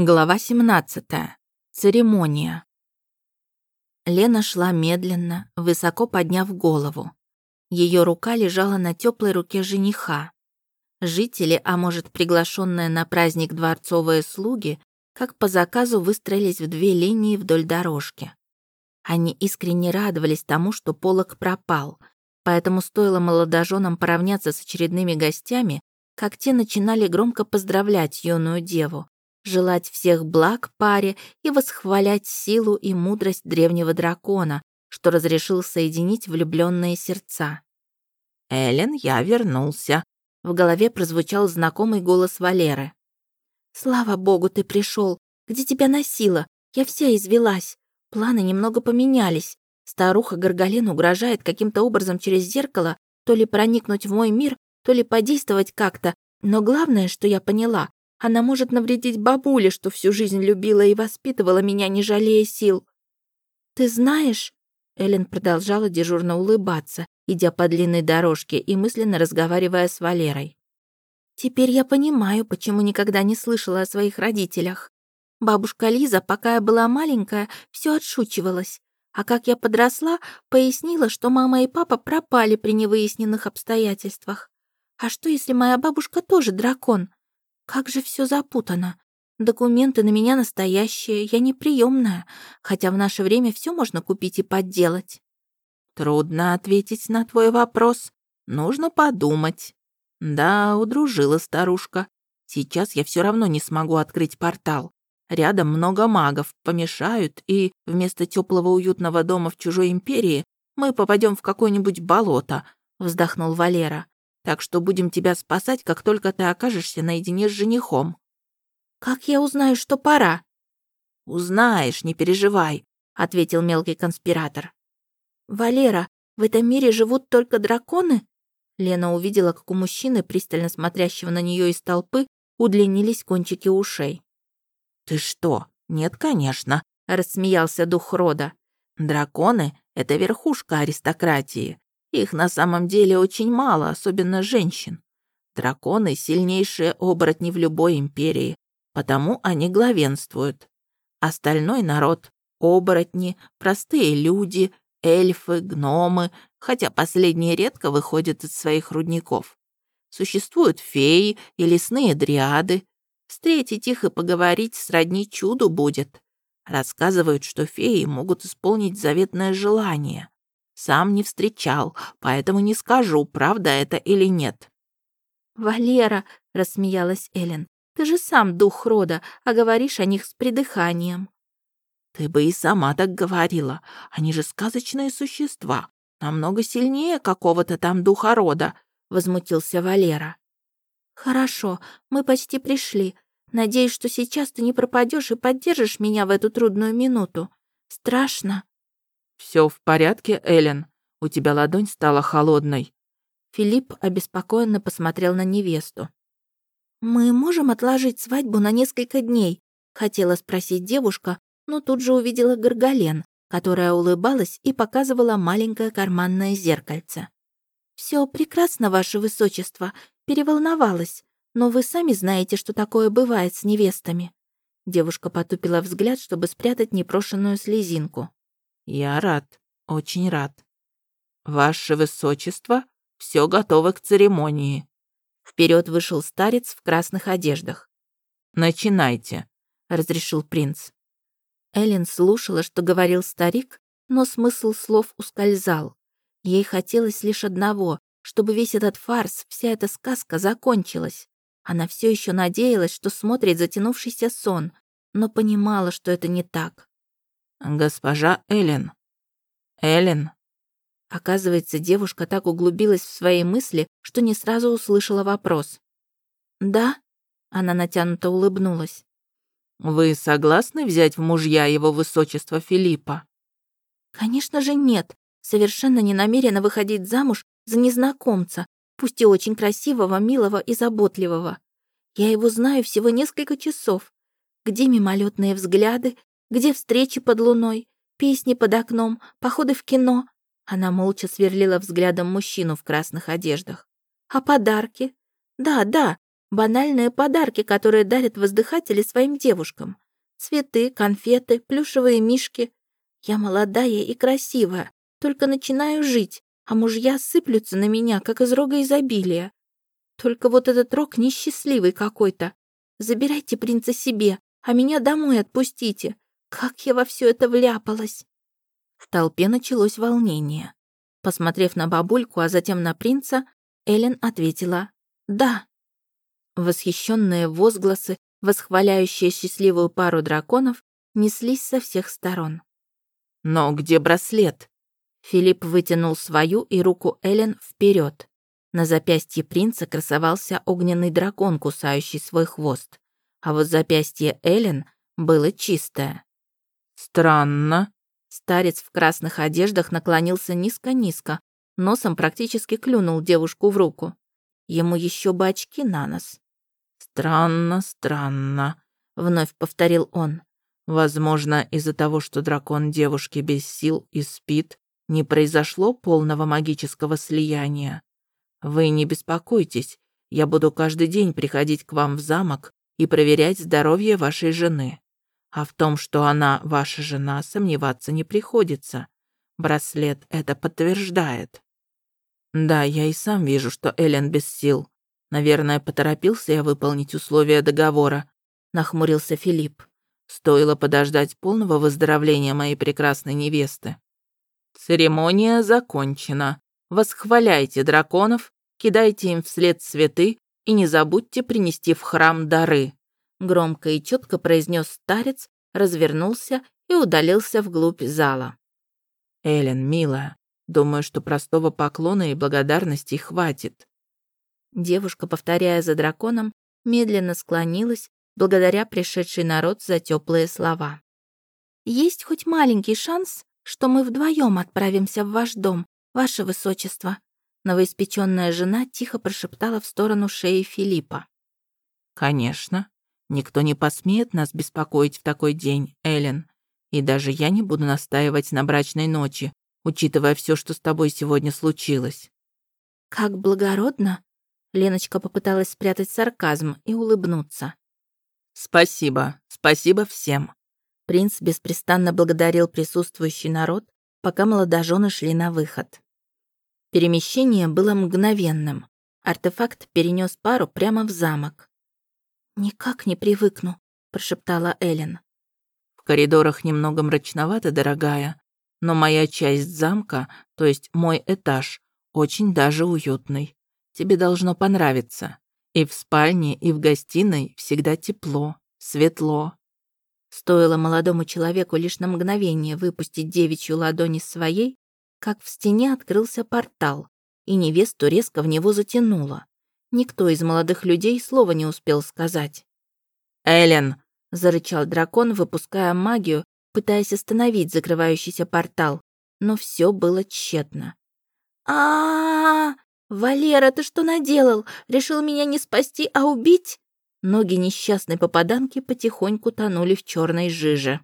Глава 17. Церемония. Лена шла медленно, высоко подняв голову. Ее рука лежала на теплой руке жениха. Жители, а может, приглашенные на праздник дворцовые слуги, как по заказу выстроились в две линии вдоль дорожки. Они искренне радовались тому, что полог пропал, поэтому стоило молодоженам поравняться с очередными гостями, как те начинали громко поздравлять юную деву, желать всех благ паре и восхвалять силу и мудрость древнего дракона, что разрешил соединить влюбленные сердца. «Эллен, я вернулся», — в голове прозвучал знакомый голос Валеры. «Слава богу, ты пришел. Где тебя носило? Я вся извелась. Планы немного поменялись. Старуха Горгален угрожает каким-то образом через зеркало то ли проникнуть в мой мир, то ли подействовать как-то. Но главное, что я поняла, она может навредить бабуле, что всю жизнь любила и воспитывала меня, не жалея сил. Ты знаешь, Эллен продолжала дежурно улыбаться, идя по длинной дорожке и мысленно разговаривая с Валерой. Теперь я понимаю, почему никогда не слышала о своих родителях. Бабушка Лиза, пока я была маленькая, все отшучивалась. А как я подросла, пояснила, что мама и папа пропали при невыясненных обстоятельствах. А что, если моя бабушка тоже дракон? Как же все запутано. Документы на меня настоящие, я неприемная, хотя в наше время все можно купить и подделать. Трудно ответить на твой вопрос. Нужно подумать. Да, удружила старушка. Сейчас я все равно не смогу открыть портал. Рядом много магов, помешают, и вместо теплого уютного дома в чужой империи мы попадем в какое-нибудь болото, вздохнул Валера так что будем тебя спасать, как только ты окажешься наедине с женихом». «Как я узнаю, что пора?» «Узнаешь, не переживай», — ответил мелкий конспиратор. «Валера, в этом мире живут только драконы?» Лена увидела, как у мужчины, пристально смотрящего на нее из толпы, удлинились кончики ушей. «Ты что? Нет, конечно», — рассмеялся дух рода. «Драконы — это верхушка аристократии. Их на самом деле очень мало, особенно женщин. Драконы — сильнейшие оборотни в любой империи, потому они главенствуют. Остальной народ — оборотни, простые люди, эльфы, гномы, хотя последние редко выходят из своих рудников. Существуют феи и лесные дриады. Встретить их и поговорить сродни чуду будет. Рассказывают, что феи могут исполнить заветное желание. Сам не встречал, поэтому не скажу, правда это или нет». «Валера», — рассмеялась Элен, — «ты же сам дух рода, а говоришь о них с придыханием». «Ты бы и сама так говорила. Они же сказочные существа, намного сильнее какого-то там духа рода», — возмутился Валера. «Хорошо, мы почти пришли. Надеюсь, что сейчас ты не пропадешь и поддержишь меня в эту трудную минуту. Страшно?» Все в порядке, Элен? У тебя ладонь стала холодной». Филипп обеспокоенно посмотрел на невесту. «Мы можем отложить свадьбу на несколько дней?» — хотела спросить девушка, но тут же увидела Горгален, которая улыбалась и показывала маленькое карманное зеркальце. Все прекрасно, ваше высочество, переволновалась, но вы сами знаете, что такое бывает с невестами». Девушка потупила взгляд, чтобы спрятать непрошенную слезинку. «Я рад, очень рад. Ваше Высочество, все готово к церемонии». Вперед вышел старец в красных одеждах. «Начинайте», — разрешил принц. Эллен слушала, что говорил старик, но смысл слов ускользал. Ей хотелось лишь одного, чтобы весь этот фарс, вся эта сказка закончилась. Она все еще надеялась, что смотрит затянувшийся сон, но понимала, что это не так. «Госпожа Эллен». «Эллен». Оказывается, девушка так углубилась в свои мысли, что не сразу услышала вопрос. «Да?» — она натянуто улыбнулась. «Вы согласны взять в мужья его высочество Филиппа?» «Конечно же нет. Совершенно не намерена выходить замуж за незнакомца, пусть и очень красивого, милого и заботливого. Я его знаю всего несколько часов. Где мимолетные взгляды, где встречи под луной, песни под окном, походы в кино? Она молча сверлила взглядом мужчину в красных одеждах. А подарки? Да, да, Банальные подарки, которые дарят воздыхатели своим девушкам. Цветы, конфеты, плюшевые мишки. Я молодая и красивая, только начинаю жить, а мужья сыплются на меня, как из рога изобилия. Только вот этот рог несчастливый какой-то. Забирайте принца себе, а меня домой отпустите. Как я во все это вляпалась!» В толпе началось волнение. Посмотрев на бабульку, а затем на принца, Элен ответила «Да». Восхищенные возгласы, восхваляющие счастливую пару драконов, неслись со всех сторон. «Но где браслет?» Филипп вытянул свою и руку Элен вперед. На запястье принца красовался огненный дракон, кусающий свой хвост, а вот запястье Элен было чистое. «Странно». Старец в красных одеждах наклонился низко-низко, носом практически клюнул девушку в руку. Ему еще бы очки на нос. «Странно, странно», — вновь повторил он. «Возможно, из-за того, что дракон девушки без сил и спит, не произошло полного магического слияния. Вы не беспокойтесь, я буду каждый день приходить к вам в замок и проверять здоровье вашей жены. А в том, что она ваша жена, сомневаться не приходится. Браслет это подтверждает. Да, я и сам вижу, что Эллен без сил. Наверное, поторопился я выполнить условия договора, нахмурился Филипп. Стоило подождать полного выздоровления моей прекрасной невесты. Церемония закончена. Восхваляйте драконов, кидайте им вслед цветы и не забудьте принести в храм дары. Громко и четко произнес старец, развернулся и удалился вглубь зала. Элен, милая, думаю, что простого поклона и благодарности хватит. Девушка, повторяя за драконом, медленно склонилась, благодаря пришедший народ за теплые слова. «Есть хоть маленький шанс, что мы вдвоем отправимся в ваш дом, ваше высочество», новоиспеченная жена тихо прошептала в сторону шеи Филиппа. «Конечно. Никто не посмеет нас беспокоить в такой день, Эллен. И даже я не буду настаивать на брачной ночи, учитывая все, что с тобой сегодня случилось». «Как благородно!» Леночка попыталась спрятать сарказм и улыбнуться. «Спасибо, спасибо всем». Принц беспрестанно благодарил присутствующий народ, пока молодожены шли на выход. Перемещение было мгновенным. Артефакт перенес пару прямо в замок. «Никак не привыкну», — прошептала Элен. «В коридорах немного мрачновато, дорогая, но моя часть замка, то есть мой этаж, очень даже уютный. Тебе должно понравиться. И в спальне, и в гостиной всегда тепло, светло. Стоило молодому человеку лишь на мгновение выпустить девичью ладонь из своей, как в стене открылся портал, и невесту резко в него затянуло. Никто из молодых людей слова не успел сказать. «Эллен!» — зарычал дракон, выпуская магию, пытаясь остановить закрывающийся портал, но все было тщетно. а, «Валера, ты что наделал? Решил меня не спасти, а убить?» Ноги несчастной попаданки потихоньку тонули в черной жиже.